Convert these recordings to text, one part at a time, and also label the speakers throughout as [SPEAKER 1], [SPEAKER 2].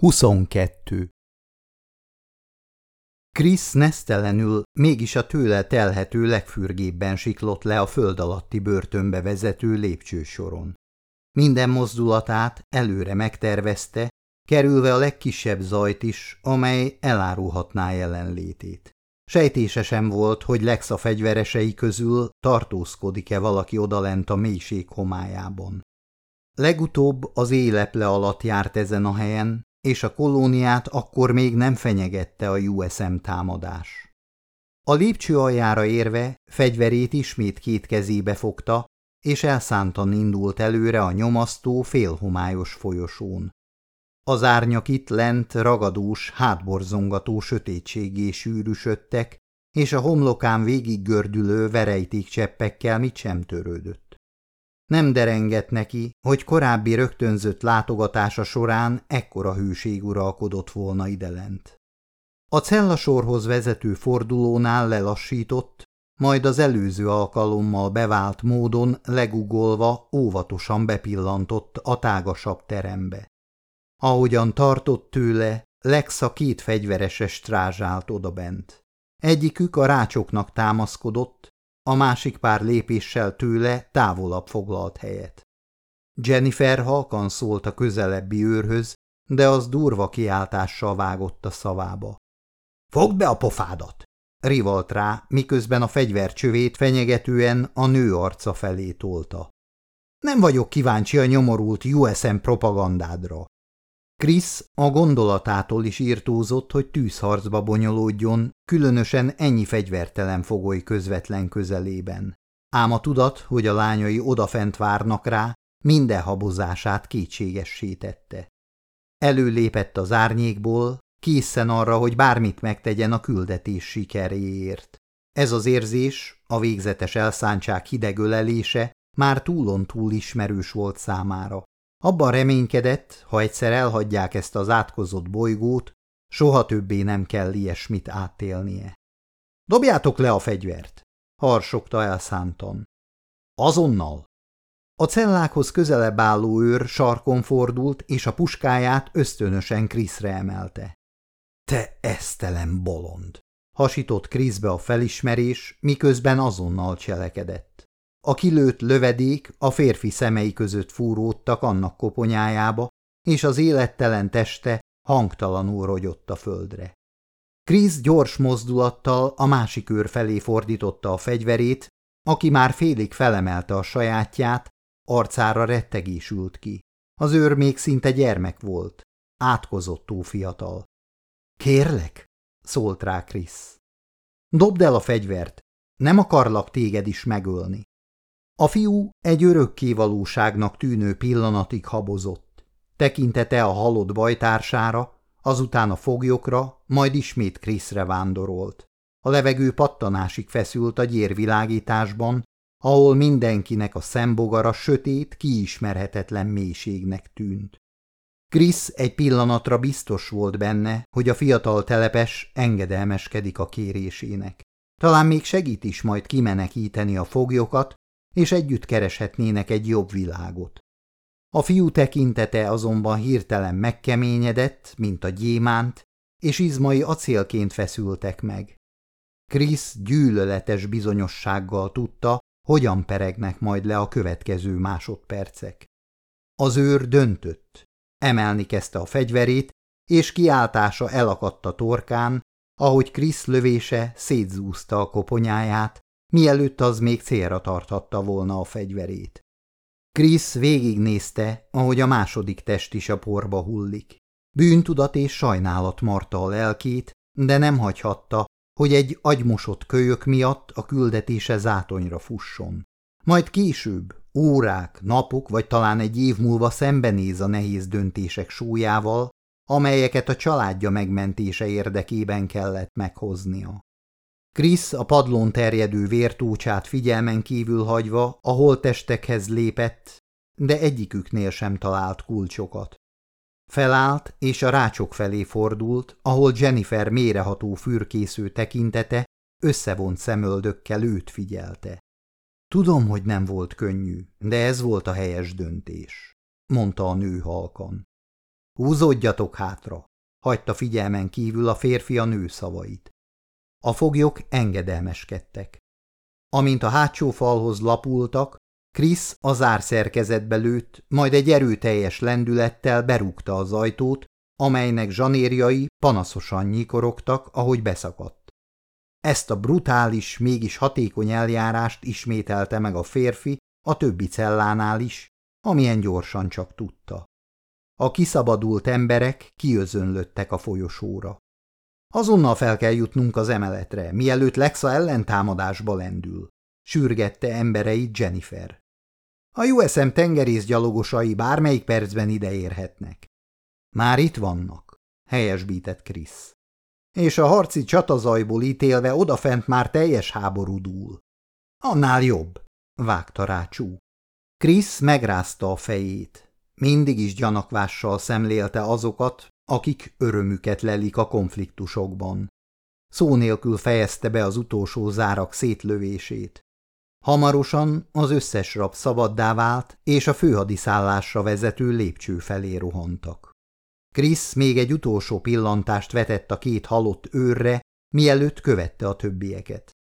[SPEAKER 1] 22. Krisz nesztelenül mégis a tőle telhető legfürgébben siklott le a föld alatti börtönbe vezető lépcsősoron. Minden mozdulatát előre megtervezte, kerülve a legkisebb zajt is, amely elárulhatná jelenlétét. Sejtése sem volt, hogy Lexa fegyveresei közül tartózkodik-e valaki odalent a mélység homályában. Legutóbb az éleple alatt járt ezen a helyen, és a kolóniát akkor még nem fenyegette a USM támadás. A lépcső aljára érve fegyverét ismét két kezébe fogta, és elszántan indult előre a nyomasztó, félhomályos folyosón. Az árnyak itt lent ragadós, hátborzongató sötétségé sűrűsödtek, és a homlokán végig gördülő verejték cseppekkel mit sem törődött. Nem derengett neki, hogy korábbi rögtönzött látogatása során ekkora hűség uralkodott volna idelent. A cellasorhoz vezető fordulónál lelassított, majd az előző alkalommal bevált módon legugolva óvatosan bepillantott a tágasabb terembe. Ahogyan tartott tőle, Lexa két fegyvereses strázsált odabent. Egyikük a rácsoknak támaszkodott, a másik pár lépéssel tőle távolabb foglalt helyet. Jennifer halkan szólt a közelebbi őrhöz, de az durva kiáltással vágott a szavába. – Fogd be a pofádat! – rivalt rá, miközben a fegyvercsövét fenyegetően a nő arca felé tolta. – Nem vagyok kíváncsi a nyomorult USM propagandádra. Krisz a gondolatától is írtózott, hogy tűzharcba bonyolódjon, különösen ennyi fegyvertelen fogoly közvetlen közelében. Ám a tudat, hogy a lányai odafent várnak rá, minden habozását kétségessítette. Előlépett az árnyékból, készen arra, hogy bármit megtegyen a küldetés sikeréért. Ez az érzés, a végzetes elszántság hidegölelése már túlon túl ismerős volt számára. Abban reménykedett, ha egyszer elhagyják ezt az átkozott bolygót, soha többé nem kell ilyesmit átélnie. Dobjátok le a fegyvert, harsogta elszántan. Azonnal! A cellákhoz közelebb álló őr sarkon fordult, és a puskáját ösztönösen Kriszre emelte. Te esztelen bolond! Hasított Kriszbe a felismerés, miközben azonnal cselekedett. A kilőtt lövedék a férfi szemei között fúródtak annak koponyájába, és az élettelen teste hangtalanul rogyott a földre. Krisz gyors mozdulattal a másik őr felé fordította a fegyverét, aki már félig felemelte a sajátját, arcára rettegés ült ki. Az őr még szinte gyermek volt, átkozottó fiatal. – Kérlek? – szólt rá Krisz. – Dobd el a fegyvert, nem akarlak téged is megölni. A fiú egy örökké valóságnak tűnő pillanatig habozott. Tekintete a halott bajtársára, azután a foglyokra, majd ismét Kriszre vándorolt. A levegő pattanásig feszült a gyérvilágításban, ahol mindenkinek a szembogara sötét, kiismerhetetlen mélységnek tűnt. Krisz egy pillanatra biztos volt benne, hogy a fiatal telepes engedelmeskedik a kérésének. Talán még segít is majd kimenekíteni a foglyokat, és együtt kereshetnének egy jobb világot. A fiú tekintete azonban hirtelen megkeményedett, mint a gyémánt, és izmai acélként feszültek meg. Krisz gyűlöletes bizonyossággal tudta, hogyan peregnek majd le a következő másodpercek. Az őr döntött. Emelni kezdte a fegyverét, és kiáltása elakadt a torkán, ahogy Krisz lövése szétzúzta a koponyáját, mielőtt az még célra tarthatta volna a fegyverét. Krisz végignézte, ahogy a második test is a porba hullik. Bűntudat és sajnálat marta a lelkét, de nem hagyhatta, hogy egy agymosott kölyök miatt a küldetése zátonyra fusson. Majd később, órák, napok vagy talán egy év múlva szembenéz a nehéz döntések súlyával, amelyeket a családja megmentése érdekében kellett meghoznia. Krisz a padlón terjedő vértócsát figyelmen kívül hagyva a holtestekhez lépett, de egyiküknél sem talált kulcsokat. Felállt, és a rácsok felé fordult, ahol Jennifer méreható fürkésző tekintete összevont szemöldökkel őt figyelte. Tudom, hogy nem volt könnyű, de ez volt a helyes döntés, mondta a nő halkan. Húzódjatok hátra, hagyta figyelmen kívül a férfi a nő szavait. A foglyok engedelmeskedtek. Amint a hátsó falhoz lapultak, Krisz a zárszerkezetbe lőtt, majd egy erőteljes lendülettel berúgta az ajtót, amelynek zsanérjai panaszosan nyikorogtak, ahogy beszakadt. Ezt a brutális, mégis hatékony eljárást ismételte meg a férfi a többi cellánál is, amilyen gyorsan csak tudta. A kiszabadult emberek kiözönlöttek a folyosóra. Azonnal fel kell jutnunk az emeletre, mielőtt Lexa ellentámadásba lendül, sürgette embereit Jennifer. A USM tengerészgyalogosai bármelyik percben ide érhetnek. Már itt vannak, helyesbített Krisz. És a harci csatazajból ítélve odafent már teljes háború dúl. Annál jobb, vágta rá Csú. Krisz megrázta a fejét. Mindig is gyanakvással szemlélte azokat, akik örömüket lelik a konfliktusokban. Szó nélkül fejezte be az utolsó zárak szétlövését. Hamarosan az összes rab szabaddá vált, és a főhadiszállásra vezető lépcső felé rohantak. Krisz még egy utolsó pillantást vetett a két halott őrre, mielőtt követte a többieket.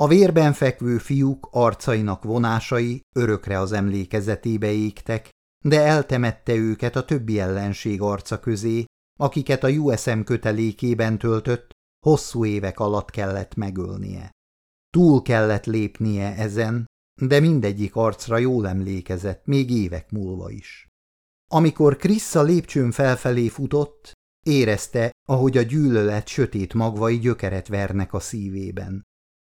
[SPEAKER 1] A vérben fekvő fiúk arcainak vonásai örökre az emlékezetébe égtek, de eltemette őket a többi ellenség arca közé, akiket a USM kötelékében töltött, hosszú évek alatt kellett megölnie. Túl kellett lépnie ezen, de mindegyik arcra jól emlékezett, még évek múlva is. Amikor Krisz a lépcsőn felfelé futott, érezte, ahogy a gyűlölet sötét magvai gyökeret vernek a szívében.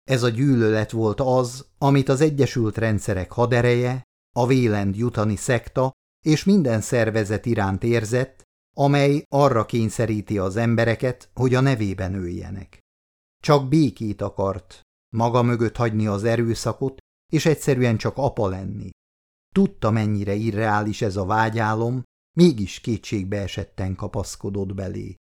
[SPEAKER 1] Ez a gyűlölet volt az, amit az Egyesült Rendszerek hadereje, a Vélend jutani szekta és minden szervezet iránt érzett, amely arra kényszeríti az embereket, hogy a nevében öljenek. Csak békét akart, maga mögött hagyni az erőszakot, és egyszerűen csak apa lenni. Tudta, mennyire irreális ez a vágyálom, mégis kétségbe esetten kapaszkodott belé.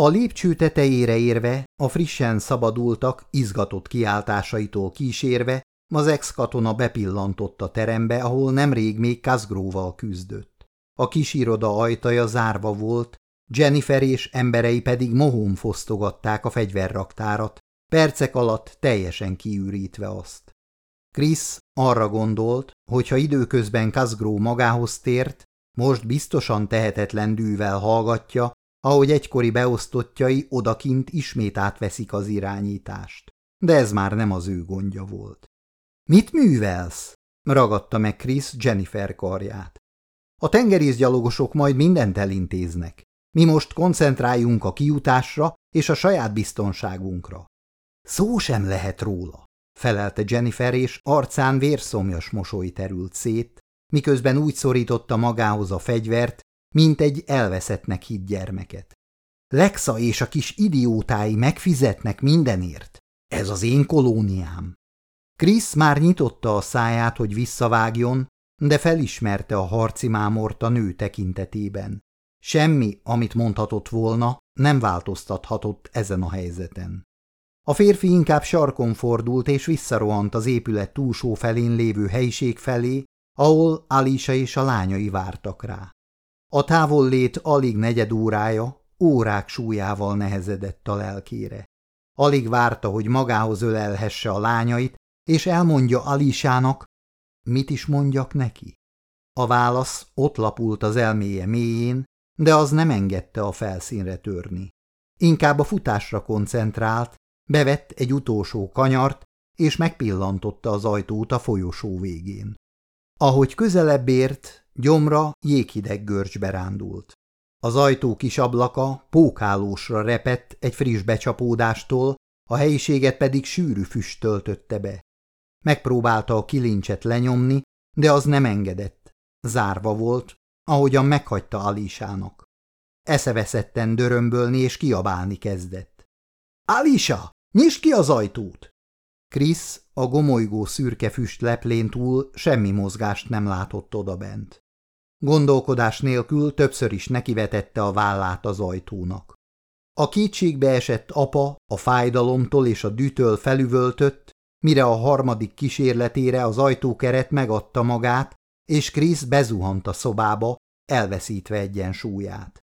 [SPEAKER 1] A lépcső tetejére érve, a frissen szabadultak, izgatott kiáltásaitól kísérve, az ex-katona bepillantott a terembe, ahol nemrég még Kazgróval küzdött. A kis iroda ajtaja zárva volt, Jennifer és emberei pedig mohón fosztogatták a fegyverraktárat, percek alatt teljesen kiürítve azt. Krisz arra gondolt, hogy ha időközben Kazgró magához tért, most biztosan tehetetlen dűvel hallgatja, ahogy egykori beosztottjai odakint ismét átveszik az irányítást. De ez már nem az ő gondja volt. – Mit művelsz? – ragadta meg Krisz Jennifer karját. – A tengerészgyalogosok majd mindent elintéznek. Mi most koncentráljunk a kijutásra és a saját biztonságunkra. Szó sem lehet róla, felelte Jennifer, és arcán vérszomjas mosoly terült szét, miközben úgy szorította magához a fegyvert, mint egy elveszettnek hitt gyermeket. Lexa és a kis idiótái megfizetnek mindenért. Ez az én kolóniám. Krisz már nyitotta a száját, hogy visszavágjon, de felismerte a harci mámort a nő tekintetében. Semmi, amit mondhatott volna, nem változtathatott ezen a helyzeten. A férfi inkább sarkon fordult és visszarohant az épület túlsó felén lévő helyiség felé, ahol Alisa és a lányai vártak rá. A távollét alig negyed órája, órák súlyával nehezedett a lelkére. Alig várta, hogy magához ölelhesse a lányait, és elmondja Alisának, mit is mondjak neki. A válasz ott lapult az elméje mélyén, de az nem engedte a felszínre törni. Inkább a futásra koncentrált, Bevett egy utolsó kanyart, és megpillantotta az ajtót a folyosó végén. Ahogy közelebb ért, gyomra jéghideg görcsbe rándult. Az ajtó kis ablaka pókálósra repett egy friss becsapódástól, a helyiséget pedig sűrű füst töltötte be. Megpróbálta a kilincset lenyomni, de az nem engedett. Zárva volt, ahogyan meghagyta Alisának. Eszeveszetten dörömbölni és kiabálni kezdett. Alisa, nyisd ki az ajtót! Krisz a gomolygó szürke füst leplén túl semmi mozgást nem látott odabent. Gondolkodás nélkül többször is nekivetette a vállát az ajtónak. A kétségbe esett apa a fájdalomtól és a dűtől felüvöltött, mire a harmadik kísérletére az ajtókeret megadta magát, és Krisz bezuhant a szobába, elveszítve egyensúlyát.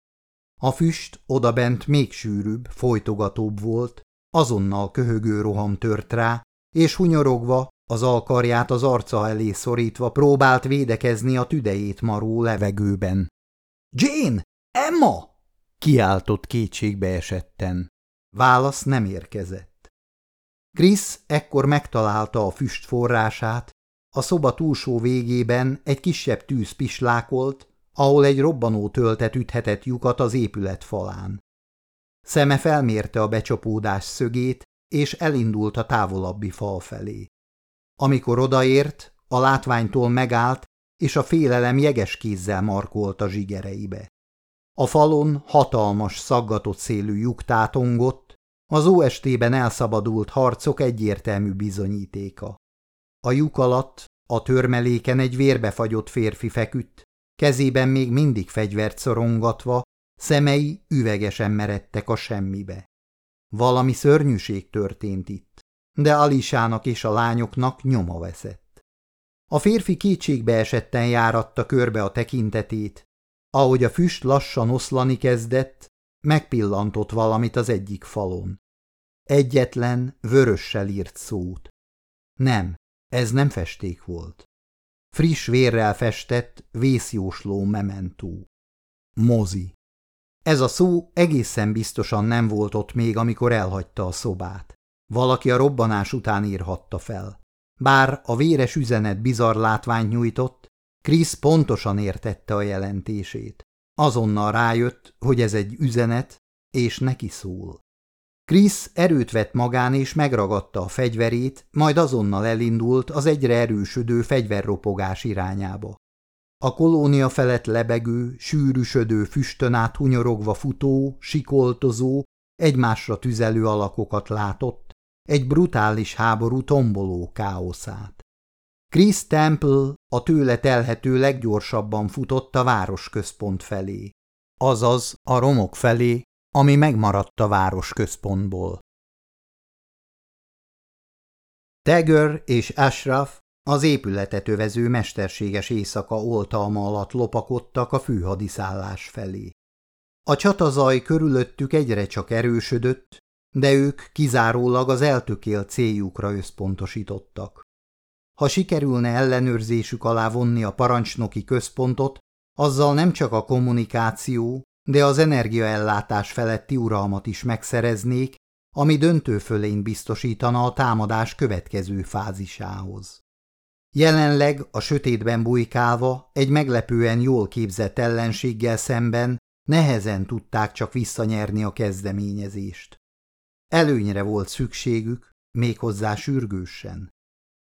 [SPEAKER 1] A füst odabent még sűrűbb, folytogatóbb volt, azonnal köhögő roham tört rá, és hunyorogva, az alkarját az arca elé szorítva próbált védekezni a tüdejét maró levegőben. – Jane! Emma! – kiáltott kétségbe esetten. Válasz nem érkezett. Krisz ekkor megtalálta a füst forrását, a szoba túlsó végében egy kisebb tűz pislákolt, ahol egy robbanó töltet üthetett lyukat az épület falán. Szeme felmérte a becsapódás szögét, és elindult a távolabbi fal felé. Amikor odaért, a látványtól megállt, és a félelem jeges kézzel markolt a zsigereibe. A falon hatalmas, szaggatott szélű lyuk tátongott, az óestében elszabadult harcok egyértelmű bizonyítéka. A lyuk alatt, a törmeléken egy vérbefagyott férfi feküdt, kezében még mindig fegyvert szorongatva, szemei üvegesen meredtek a semmibe. Valami szörnyűség történt itt, de Alisának és a lányoknak nyoma veszett. A férfi kétségbe esetten járatta körbe a tekintetét, ahogy a füst lassan oszlani kezdett, megpillantott valamit az egyik falon. Egyetlen, vörössel írt szót. Nem, ez nem festék volt. Friss vérrel festett, vészjósló mementó. Mozi. Ez a szó egészen biztosan nem volt ott még, amikor elhagyta a szobát. Valaki a robbanás után írhatta fel. Bár a véres üzenet bizarr látványt nyújtott, Krisz pontosan értette a jelentését. Azonnal rájött, hogy ez egy üzenet, és neki szól. Krisz erőt vett magán és megragadta a fegyverét, majd azonnal elindult az egyre erősödő fegyverropogás irányába. A kolónia felett lebegő, sűrűsödő füstön át hunyorogva futó, sikoltozó, egymásra tüzelő alakokat látott, egy brutális háború tomboló káoszát. Chris Temple a tőle telhető leggyorsabban futott a városközpont felé, azaz a romok felé, ami megmaradt a városközpontból. Tegör és Ashraf az épületet övező mesterséges éjszaka oltalma alatt lopakodtak a főhadiszállás felé. A csatazaj körülöttük egyre csak erősödött, de ők kizárólag az eltökélt céljukra összpontosítottak. Ha sikerülne ellenőrzésük alá vonni a parancsnoki központot, azzal nem csak a kommunikáció, de az energiaellátás feletti uralmat is megszereznék, ami döntő fölényt biztosítana a támadás következő fázisához. Jelenleg a sötétben bujkálva egy meglepően jól képzett ellenséggel szemben nehezen tudták csak visszanyerni a kezdeményezést. Előnyre volt szükségük, méghozzá sürgősen.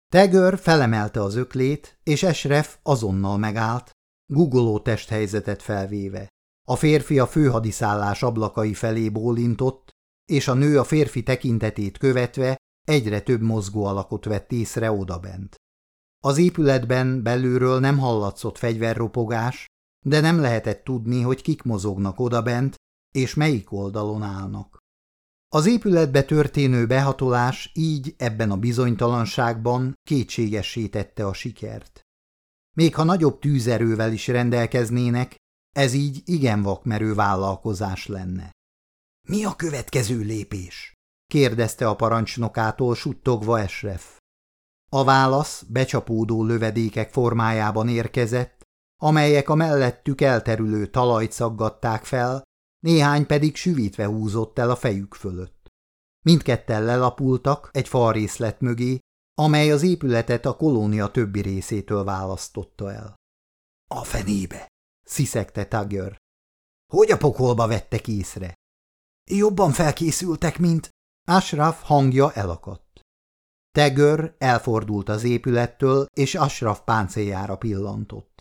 [SPEAKER 1] Tegör felemelte az öklét, és Esref azonnal megállt, gugoló testhelyzetet felvéve. A férfi a főhadiszállás ablakai felé bólintott, és a nő a férfi tekintetét követve egyre több mozgó alakot vett észre odabent. Az épületben belülről nem hallatszott fegyverropogás, de nem lehetett tudni, hogy kik mozognak odabent, és melyik oldalon állnak. Az épületbe történő behatolás így ebben a bizonytalanságban kétségessé tette a sikert. Még ha nagyobb tűzerővel is rendelkeznének, ez így igen vakmerő vállalkozás lenne. – Mi a következő lépés? – kérdezte a parancsnokától suttogva Esref. A válasz becsapódó lövedékek formájában érkezett, amelyek a mellettük elterülő talajt szaggatták fel, néhány pedig süvítve húzott el a fejük fölött. Mindketten lelapultak egy falrészlet mögé, amely az épületet a kolónia többi részétől választotta el. – A fenébe! – sziszegte Tagger. – Hogy a pokolba vettek észre? – Jobban felkészültek, mint… Ashraf hangja elakadt. Tegör elfordult az épülettől, és Ashraf páncéljára pillantott.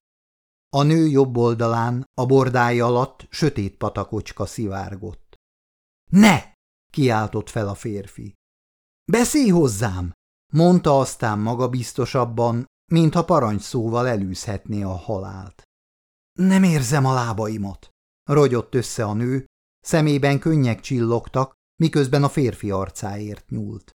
[SPEAKER 1] A nő jobb oldalán, a bordája alatt sötét patakocska szivárgott. – Ne! – kiáltott fel a férfi. – Beszélj hozzám! – mondta aztán magabiztosabban, mintha parancsszóval elűzhetné a halált. – Nem érzem a lábaimat! – rogyott össze a nő, szemében könnyek csillogtak, miközben a férfi arcáért nyúlt.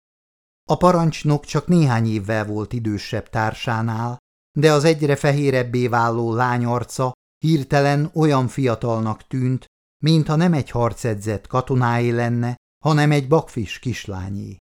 [SPEAKER 1] A parancsnok csak néhány évvel volt idősebb társánál, de az egyre fehérebbé váló lányarca hirtelen olyan fiatalnak tűnt, mintha nem egy harcedzett katonái lenne, hanem egy bakfis kislányé.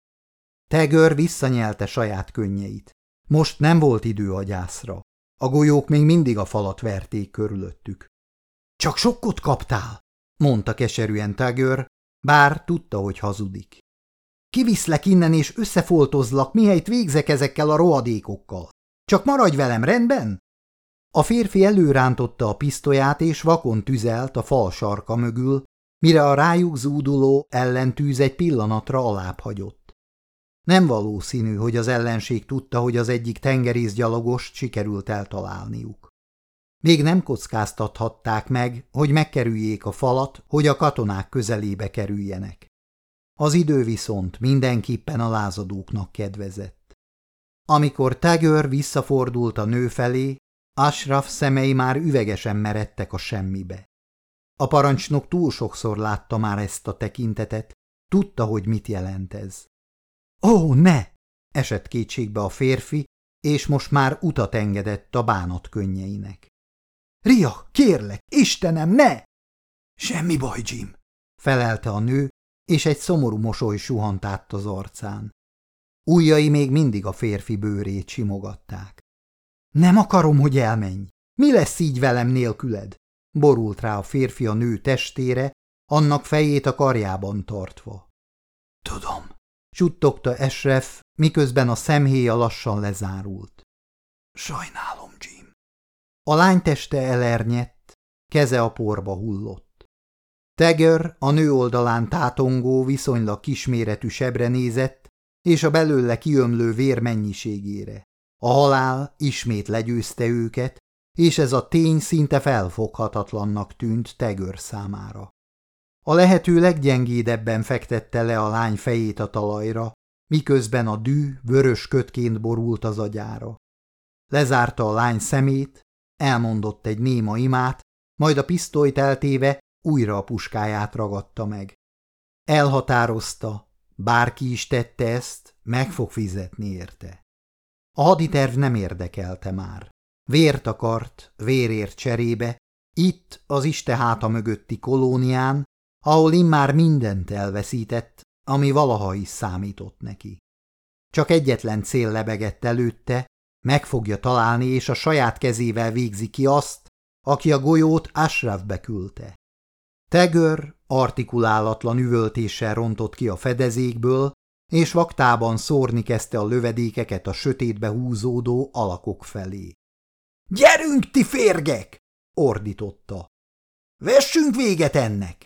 [SPEAKER 1] Tegör visszanyelte saját könnyeit. Most nem volt idő a gyászra. A golyók még mindig a falat verték körülöttük. – Csak sokkot kaptál? – mondta keserűen Tegör, bár tudta, hogy hazudik. – Kiviszlek innen és összefoltozlak, mihelyt végzek ezekkel a rohadékokkal. Csak maradj velem, rendben? A férfi előrántotta a pisztolyát és vakon tüzelt a fal sarka mögül, mire a rájuk zúduló ellentűz egy pillanatra alább hagyott. Nem valószínű, hogy az ellenség tudta, hogy az egyik tengerészgyalogost sikerült eltalálniuk. Még nem kockáztathatták meg, hogy megkerüljék a falat, hogy a katonák közelébe kerüljenek. Az idő viszont mindenképpen a lázadóknak kedvezett. Amikor Tegör visszafordult a nő felé, Ashraf szemei már üvegesen meredtek a semmibe. A parancsnok túl sokszor látta már ezt a tekintetet, tudta, hogy mit jelent ez. Ó, ne! esett kétségbe a férfi, és most már utat engedett a bánat könnyeinek. Ria, kérlek, Istenem, ne! Semmi baj, Jim, felelte a nő, és egy szomorú mosoly suhant át az arcán. Újjai még mindig a férfi bőrét simogatták. Nem akarom, hogy elmenj. Mi lesz így velem nélküled? Borult rá a férfi a nő testére, annak fejét a karjában tartva. Tudom, suttogta Esref, miközben a szemhéja lassan lezárult. Sajnálom, Jim. A lány teste elernyett, keze a porba hullott. Teger a nő oldalán tátongó, viszonylag kisméretű sebre nézett, és a belőle kiömlő vér mennyiségére. A halál ismét legyőzte őket, és ez a tény szinte felfoghatatlannak tűnt Tegör számára. A lehető leggyengédebben fektette le a lány fejét a talajra, miközben a dű vörös kötként borult az agyára. Lezárta a lány szemét, elmondott egy néma imát, majd a pisztolyt eltéve újra a puskáját ragadta meg. Elhatározta, bárki is tette ezt, meg fog fizetni érte. A haditerv nem érdekelte már. Vért akart, vérért cserébe, itt az iste háta mögötti kolónián, ahol immár mindent elveszített, ami valaha is számított neki. Csak egyetlen cél lebegett előtte, meg fogja találni, és a saját kezével végzi ki azt, aki a golyót Ashrafbe küldte. Tegör artikulálatlan üvöltéssel rontott ki a fedezékből, és vaktában szórni kezdte a lövedékeket a sötétbe húzódó alakok felé. – Gyerünk, ti férgek! – ordította. – Vessünk véget ennek!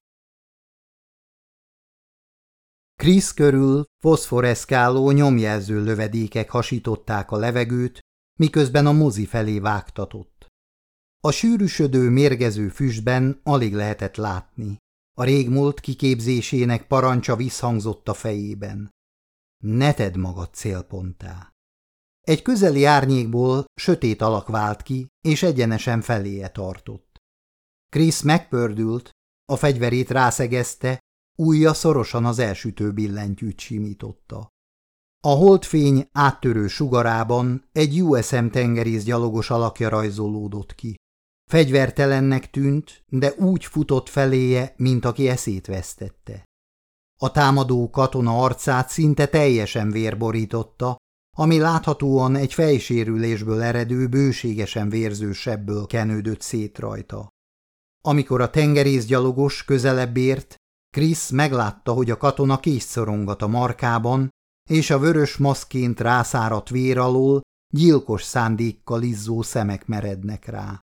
[SPEAKER 1] Krisz körül foszforeszkáló nyomjelző lövedékek hasították a levegőt, miközben a mozi felé vágtatott. A sűrűsödő, mérgező füstben alig lehetett látni. A régmúlt kiképzésének parancsa visszhangzott a fejében. Ne tedd magad célponttá. Egy közeli árnyékból sötét alak vált ki, és egyenesen feléje tartott. Krisz megpördült, a fegyverét rászegezte, újja szorosan az elsütő billentyűt simította. A holdfény áttörő sugarában egy USM tengerész gyalogos alakja rajzolódott ki. Fegyvertelennek tűnt, de úgy futott feléje, mint aki eszét vesztette. A támadó katona arcát szinte teljesen vérborította, ami láthatóan egy fejsérülésből eredő, bőségesen vérző sebből kenődött szét rajta. Amikor a tengerészgyalogos közelebb ért, Krisz meglátta, hogy a katona készszorongat a markában, és a vörös maszként rászáradt vér alól gyilkos szándékkal izzó szemek merednek rá.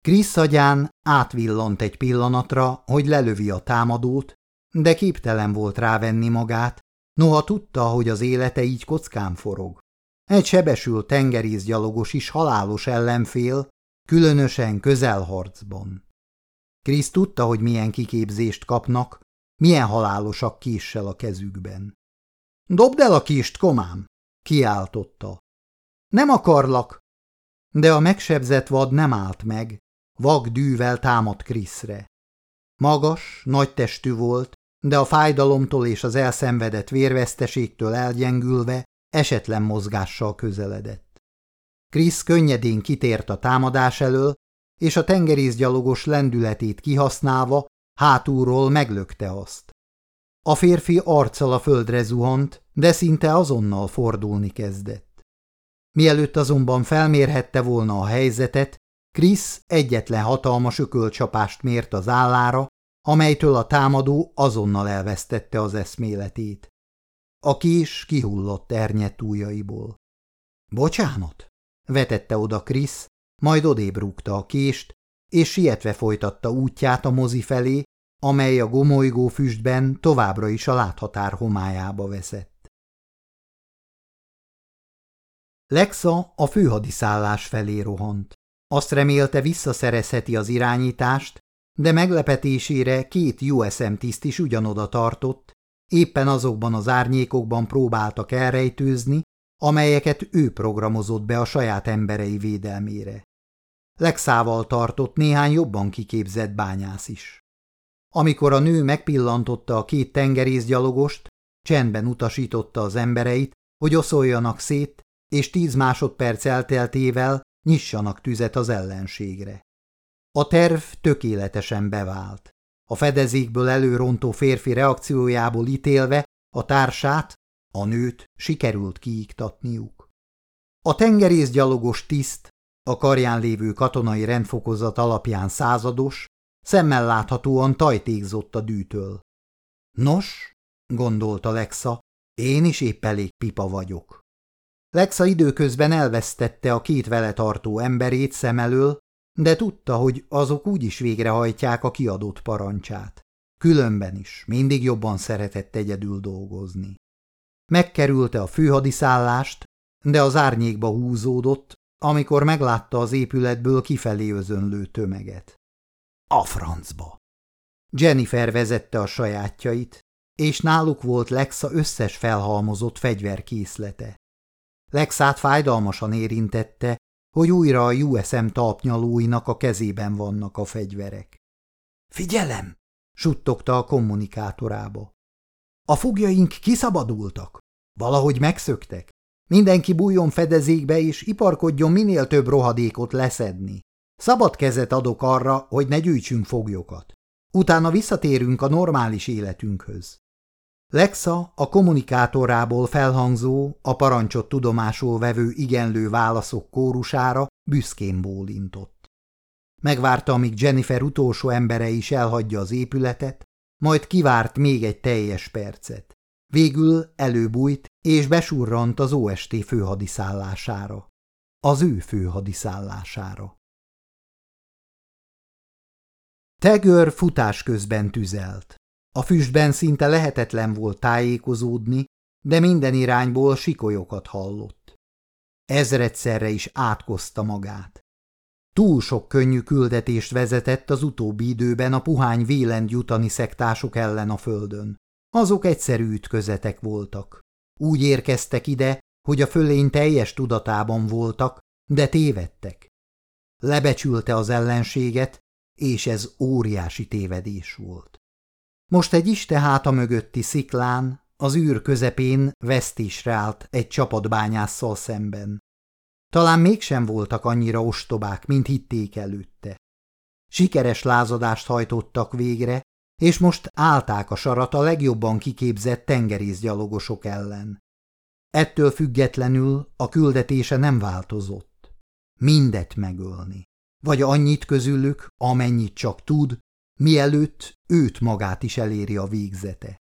[SPEAKER 1] Krisz agyán átvillant egy pillanatra, hogy lelövi a támadót, de képtelen volt rávenni magát, noha tudta, hogy az élete így kockán forog. Egy sebesült tengerészgyalogos is halálos ellenfél, különösen közelharcban. Krisz tudta, hogy milyen kiképzést kapnak, milyen halálosak késsel a kezükben. – Dobd el a kést, komám! – kiáltotta. – Nem akarlak! De a megsebzett vad nem állt meg, vag dűvel támadt Kriszre. Magas, nagy testű volt, de a fájdalomtól és az elszenvedett vérveszteségtől elgyengülve esetlen mozgással közeledett. Krisz könnyedén kitért a támadás elől, és a tengerészgyalogos lendületét kihasználva hátulról meglökte azt. A férfi arccal a földre zuhant, de szinte azonnal fordulni kezdett. Mielőtt azonban felmérhette volna a helyzetet, Krisz egyetlen hatalmas ökölcsapást mért az állára, amelytől a támadó azonnal elvesztette az eszméletét. A kés kihullott ernyett ujjaiból. Bocsánat, vetette oda Krisz, majd odébb rúgta a kést, és sietve folytatta útját a mozi felé, amely a gomolygó füstben továbbra is a láthatár homályába veszett. Lexa a főhadiszállás felé rohant. Azt remélte visszaszerezheti az irányítást, de meglepetésére két USM tiszt is ugyanoda tartott, éppen azokban az árnyékokban próbáltak elrejtőzni, amelyeket ő programozott be a saját emberei védelmére. Legszával tartott néhány jobban kiképzett bányász is. Amikor a nő megpillantotta a két tengerészgyalogost, csendben utasította az embereit, hogy oszoljanak szét, és tíz másodperc elteltével nyissanak tüzet az ellenségre. A terv tökéletesen bevált. A fedezékből előrontó férfi reakciójából ítélve a társát, a nőt sikerült kiiktatniuk. A tengerészgyalogos tiszt, a karján lévő katonai rendfokozat alapján százados, szemmel láthatóan tajtékzott a dűtől. Nos, gondolta Lexa, én is épp elég pipa vagyok. Lexa időközben elvesztette a két vele tartó emberét szem elől, de tudta, hogy azok úgy is végrehajtják a kiadott parancsát. Különben is mindig jobban szeretett egyedül dolgozni. Megkerülte a főhadiszállást, de az árnyékba húzódott, amikor meglátta az épületből kifelé özönlő tömeget. A francba! Jennifer vezette a sajátjait, és náluk volt Lexa összes felhalmozott fegyverkészlete. Lexát fájdalmasan érintette, hogy újra a USM talpnyalóinak a kezében vannak a fegyverek. Figyelem! suttogta a kommunikátorába. A fogjaink kiszabadultak. Valahogy megszöktek. Mindenki bújjon fedezékbe és iparkodjon minél több rohadékot leszedni. Szabad kezet adok arra, hogy ne gyűjtsünk foglyokat. Utána visszatérünk a normális életünkhöz. Lexa a kommunikátorából felhangzó, a parancsot tudomásul vevő igenlő válaszok kórusára büszkén bólintott. Megvárta, amíg Jennifer utolsó embere is elhagyja az épületet, majd kivárt még egy teljes percet. Végül előbújt és besurrant az OST főhadiszállására. Az ő főhadiszállására. Tegör futás közben tüzelt. A füstben szinte lehetetlen volt tájékozódni, de minden irányból sikolyokat hallott. Ezredszerre is átkozta magát. Túl sok könnyű küldetést vezetett az utóbbi időben a puhány vélend jutani szektások ellen a földön. Azok egyszerű ütközetek voltak. Úgy érkeztek ide, hogy a fölény teljes tudatában voltak, de tévedtek. Lebecsülte az ellenséget, és ez óriási tévedés volt. Most egy iste háta mögötti sziklán, az űr közepén vesztésre állt egy csapatbányásszal szemben. Talán mégsem voltak annyira ostobák, mint hitték előtte. Sikeres lázadást hajtottak végre, és most állták a sarat a legjobban kiképzett tengerészgyalogosok ellen. Ettől függetlenül a küldetése nem változott. Mindet megölni. Vagy annyit közülük, amennyit csak tud, mielőtt őt magát is eléri a végzete.